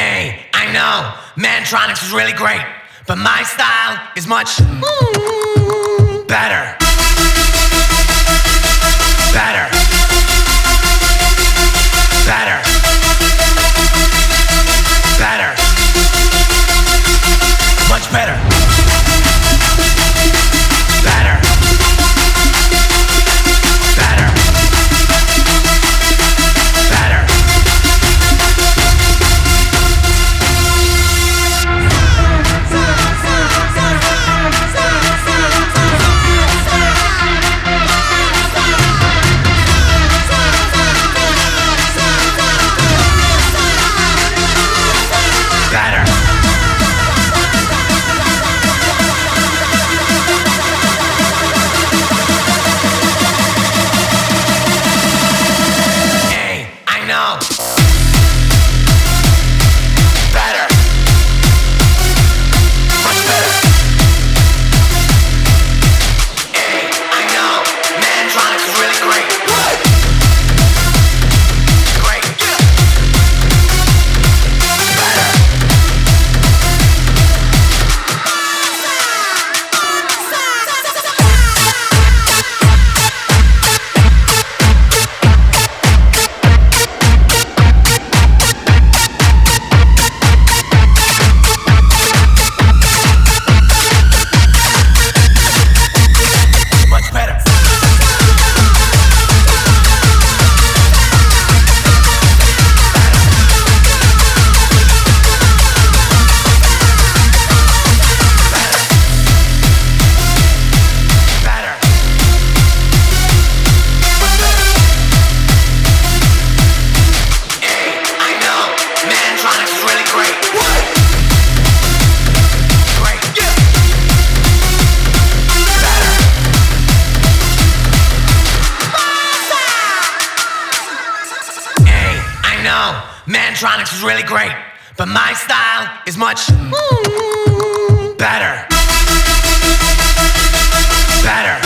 Hey, I know, Mantronix is really great, but my style is much hmm. better. Mantronix is really great, but my style is much mm-hmm. better. Better. Better.